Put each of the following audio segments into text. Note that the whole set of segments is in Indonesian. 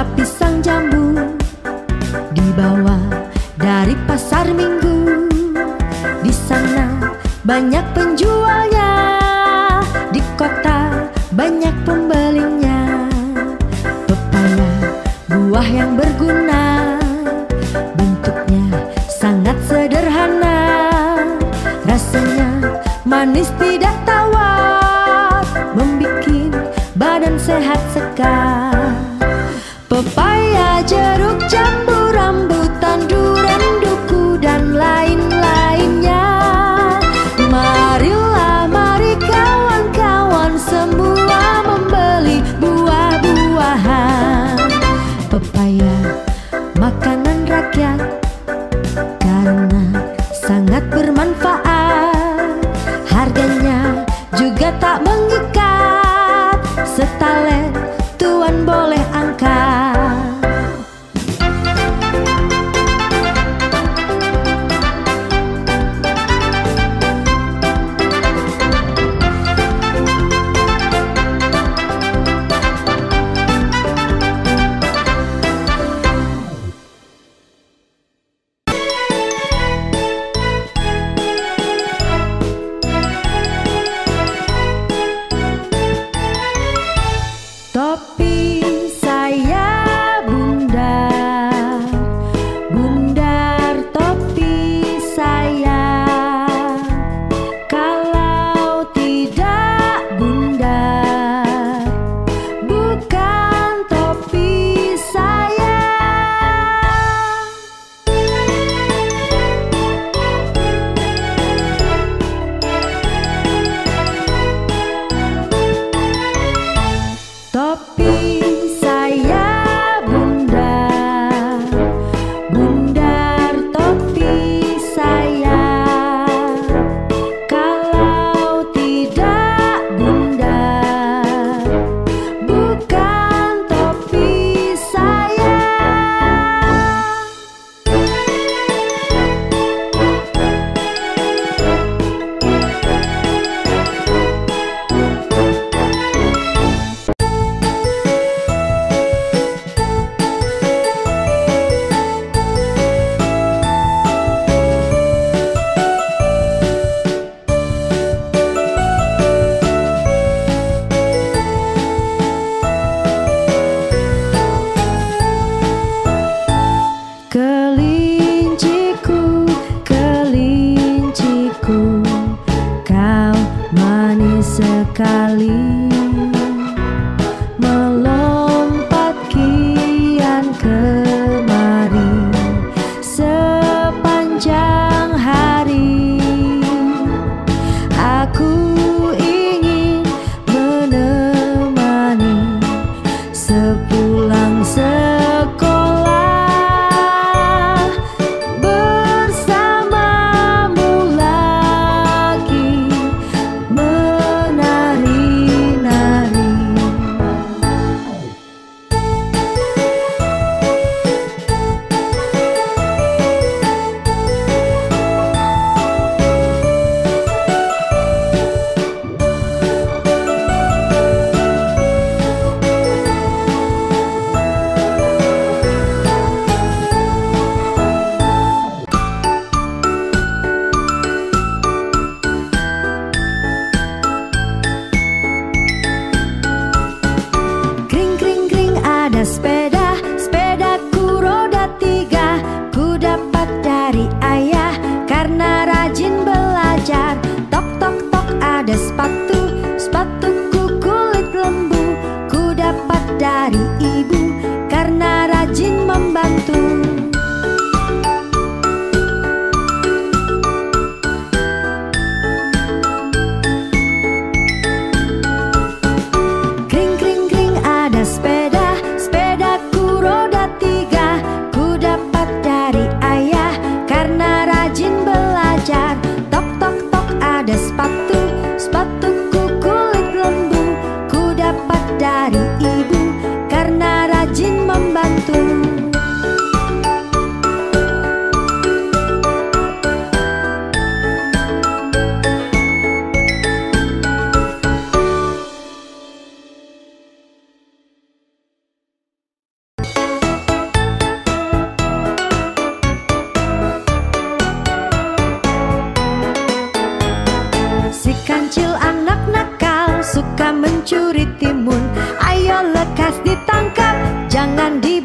Ada pisang jambu dibawa dari pasar minggu. Di sana banyak penjualnya Di kota banyak pembelinya. Pepaya buah yang berguna Bentuknya sangat sederhana. Rasanya manis tak mengikat setale ada Ayo lekas ditangkap. Jangan di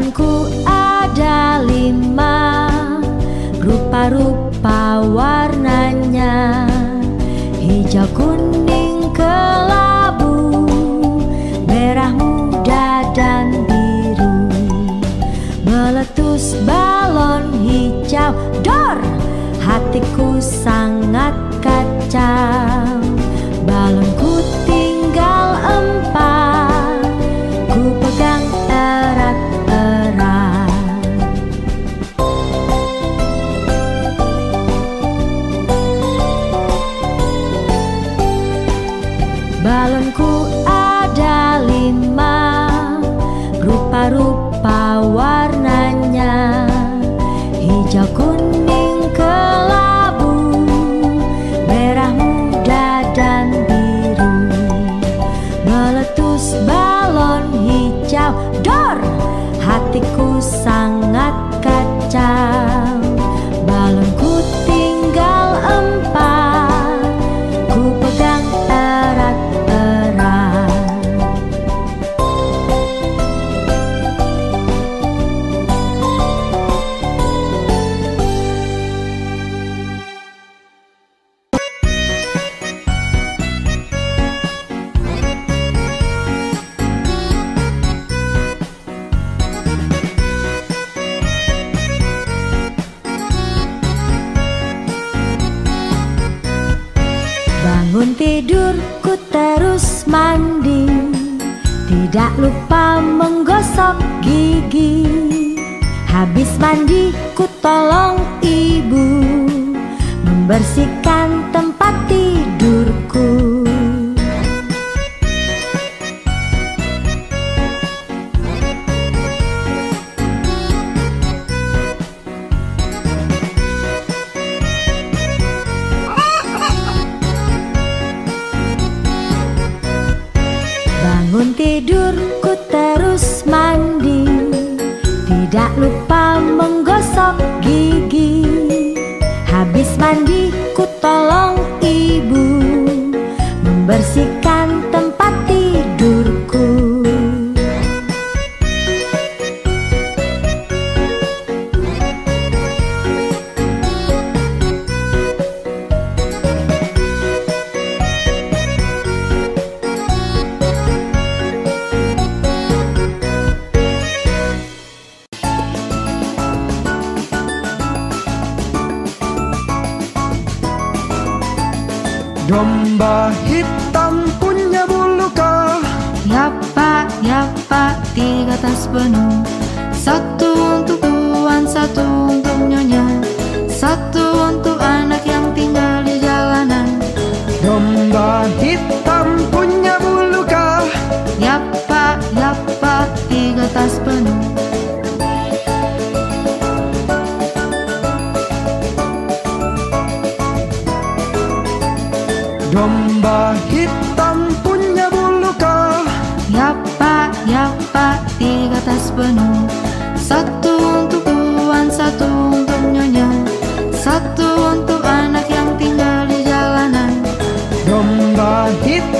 Aku ada lima Rupa-rupa warnanya Hijau kuning kelabu Merah muda dan biru Meletus balon hijau Dor! Hatiku sangat kacau mandi ku tolong ibu Membersihkan tempat tidurku. Bersihkan tempat И